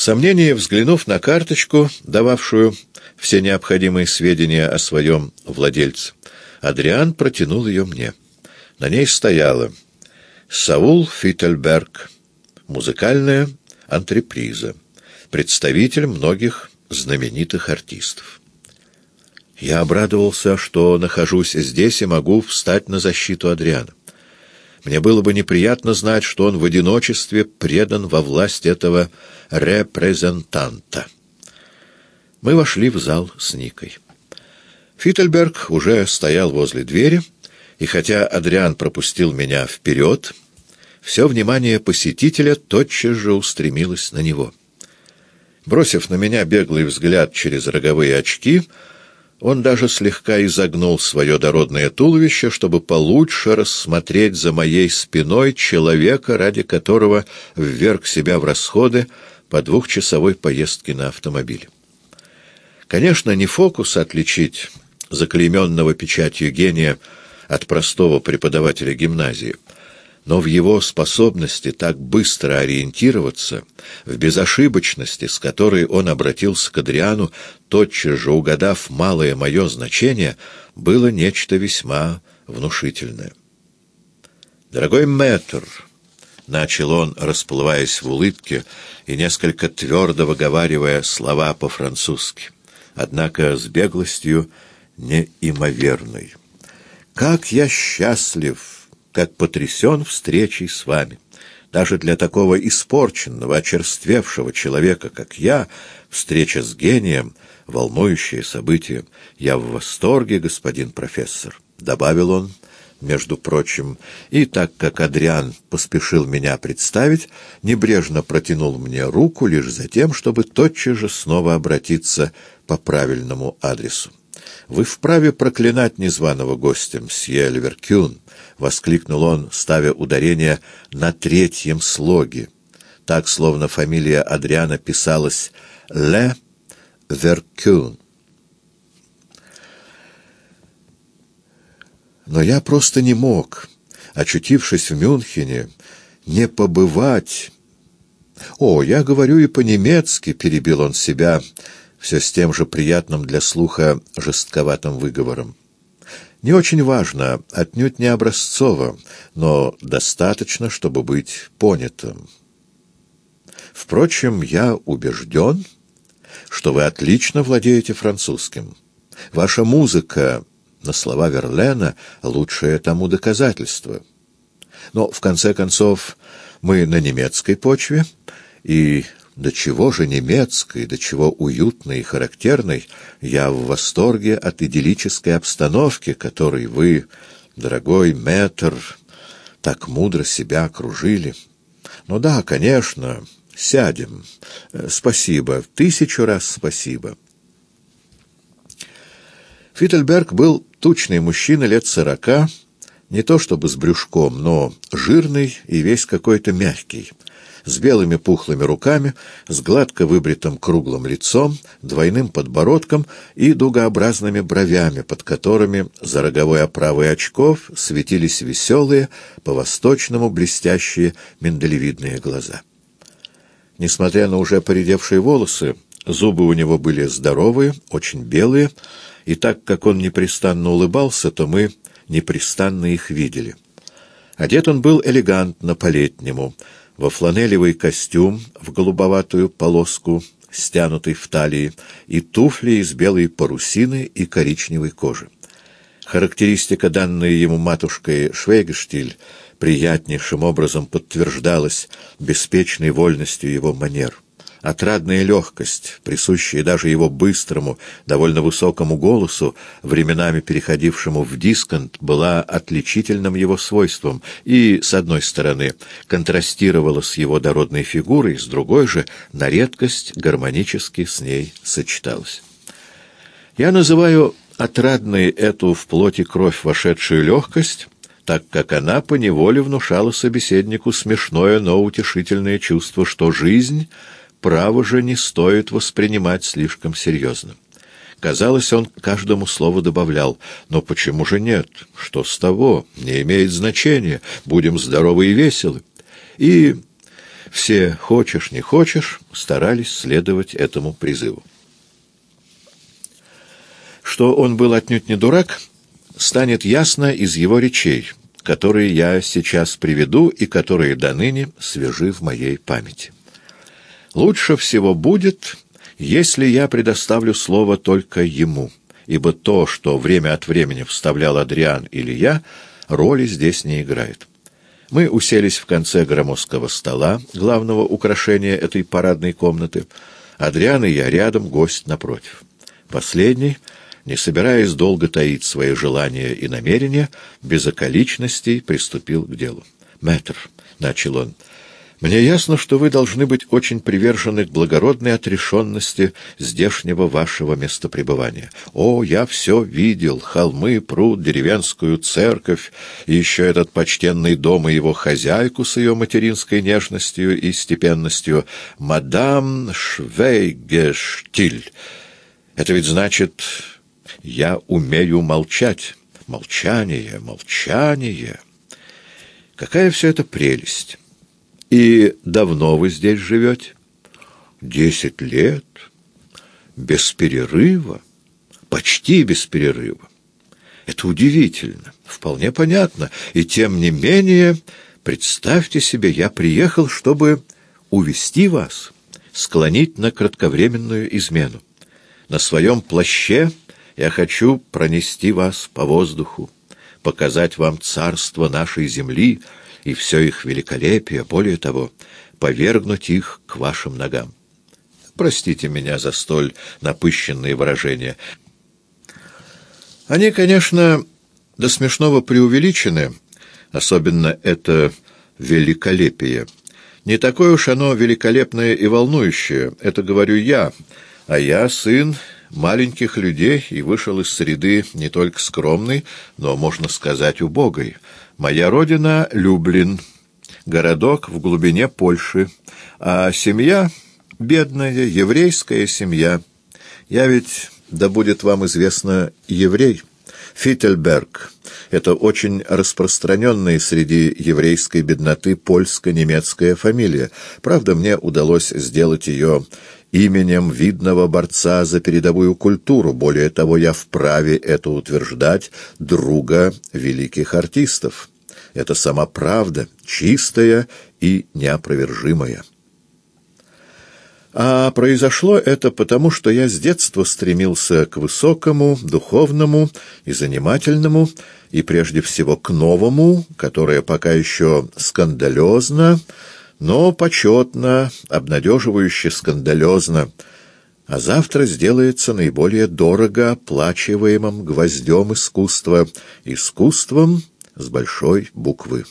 В сомнении, взглянув на карточку, дававшую все необходимые сведения о своем владельце, Адриан протянул ее мне. На ней стояло «Саул Фиттельберг. Музыкальная антреприза. Представитель многих знаменитых артистов». Я обрадовался, что нахожусь здесь и могу встать на защиту Адриана. Мне было бы неприятно знать, что он в одиночестве предан во власть этого репрезентанта. Мы вошли в зал с Никой. Фиттельберг уже стоял возле двери, и хотя Адриан пропустил меня вперед, все внимание посетителя тотчас же устремилось на него. Бросив на меня беглый взгляд через роговые очки, он даже слегка изогнул свое дородное туловище, чтобы получше рассмотреть за моей спиной человека, ради которого вверг себя в расходы по двухчасовой поездке на автомобиле. Конечно, не фокус отличить заклейменного печатью гения от простого преподавателя гимназии — но в его способности так быстро ориентироваться, в безошибочности, с которой он обратился к Адриану, тотчас же угадав малое мое значение, было нечто весьма внушительное. «Дорогой мэтр», — начал он, расплываясь в улыбке и несколько твердо выговаривая слова по-французски, однако с беглостью неимоверной, — «как я счастлив!» Как потрясен встречей с вами. Даже для такого испорченного, очерствевшего человека, как я, встреча с гением — волнующее событие. Я в восторге, господин профессор», — добавил он, между прочим, и так как Адриан поспешил меня представить, небрежно протянул мне руку лишь за тем, чтобы тотчас же снова обратиться по правильному адресу. «Вы вправе проклинать незваного гостя, мсье Ливеркюн», — воскликнул он, ставя ударение на третьем слоге. Так, словно фамилия Адриана писалась «Ле Веркюн». Но я просто не мог, очутившись в Мюнхене, не побывать... «О, я говорю и по-немецки», — перебил он себя, — все с тем же приятным для слуха жестковатым выговором. Не очень важно, отнюдь не образцово, но достаточно, чтобы быть понятым. Впрочем, я убежден, что вы отлично владеете французским. Ваша музыка, на слова Верлена, лучшее тому доказательство. Но, в конце концов, мы на немецкой почве, и до чего же немецкой, до чего уютной и характерной, я в восторге от идиллической обстановки, которой вы, дорогой мэтр, так мудро себя окружили. Ну да, конечно, сядем. Спасибо, тысячу раз спасибо. Фиттельберг был тучный мужчина лет сорока, не то чтобы с брюшком, но жирный и весь какой-то мягкий с белыми пухлыми руками, с гладко выбритым круглым лицом, двойным подбородком и дугообразными бровями, под которыми за роговой оправой очков светились веселые, по-восточному блестящие миндалевидные глаза. Несмотря на уже поредевшие волосы, зубы у него были здоровые, очень белые, и так как он непрестанно улыбался, то мы непрестанно их видели. Одет он был элегантно по-летнему — во фланелевый костюм в голубоватую полоску, стянутый в талии, и туфли из белой парусины и коричневой кожи. Характеристика, данная ему матушкой Швейгештиль, приятнейшим образом подтверждалась беспечной вольностью его манер. Отрадная легкость, присущая даже его быстрому, довольно высокому голосу, временами переходившему в дисконт, была отличительным его свойством и, с одной стороны, контрастировала с его дородной фигурой, с другой же, на редкость, гармонически с ней сочеталась. Я называю отрадной эту в плоти кровь вошедшую легкость, так как она поневоле внушала собеседнику смешное, но утешительное чувство, что жизнь — право же не стоит воспринимать слишком серьезно. Казалось, он каждому слову добавлял, «Но почему же нет? Что с того? Не имеет значения. Будем здоровы и веселы». И Все, хочешь, не хочешь, старались следовать этому призыву. Что он был отнюдь не дурак, станет ясно из его речей, которые я сейчас приведу и которые до ныне свежи в моей памяти. Лучше всего будет, если я предоставлю слово только ему, ибо то, что время от времени вставлял Адриан или я, роли здесь не играет. Мы уселись в конце громоздкого стола, главного украшения этой парадной комнаты. Адриан и я рядом, гость напротив. Последний, не собираясь долго таить свои желания и намерения, без околичностей приступил к делу. «Мэтр», — начал он, — мне ясно, что вы должны быть очень привержены к благородной отрешенности здешнего вашего местопребывания. О, я все видел! Холмы, пруд, деревенскую церковь, и еще этот почтенный дом и его хозяйку с ее материнской нежностью и степенностью, мадам Швейгештиль. Это ведь значит, я умею молчать. Молчание, молчание. Какая все это прелесть! «И давно вы здесь живете?» «Десять лет. Без перерыва. Почти без перерыва. Это удивительно, вполне понятно. И тем не менее, представьте себе, я приехал, чтобы увести вас, склонить на кратковременную измену. На своем плаще я хочу пронести вас по воздуху, показать вам царство нашей земли — и все их великолепие, более того, повергнуть их к вашим ногам. Простите меня за столь напыщенные выражения. Они, конечно, до смешного преувеличены, особенно это великолепие. Не такое уж оно великолепное и волнующее, это говорю я, а я сын маленьких людей и вышел из среды не только скромной, но, можно сказать, убогой. Моя родина — Люблин, городок в глубине Польши, а семья — бедная, еврейская семья. Я ведь, да будет вам известно, еврей. Фиттельберг — это очень распространенная среди еврейской бедноты польско-немецкая фамилия. Правда, мне удалось сделать ее именем видного борца за передовую культуру. Более того, я вправе это утверждать друга великих артистов. Это сама правда, чистая и неопровержимая. А произошло это потому, что я с детства стремился к высокому, духовному и занимательному, и прежде всего к новому, которое пока еще скандалезно, но почетно, обнадеживающе скандалезно, а завтра сделается наиболее дорого оплачиваемым гвоздем искусства, искусством с большой буквы.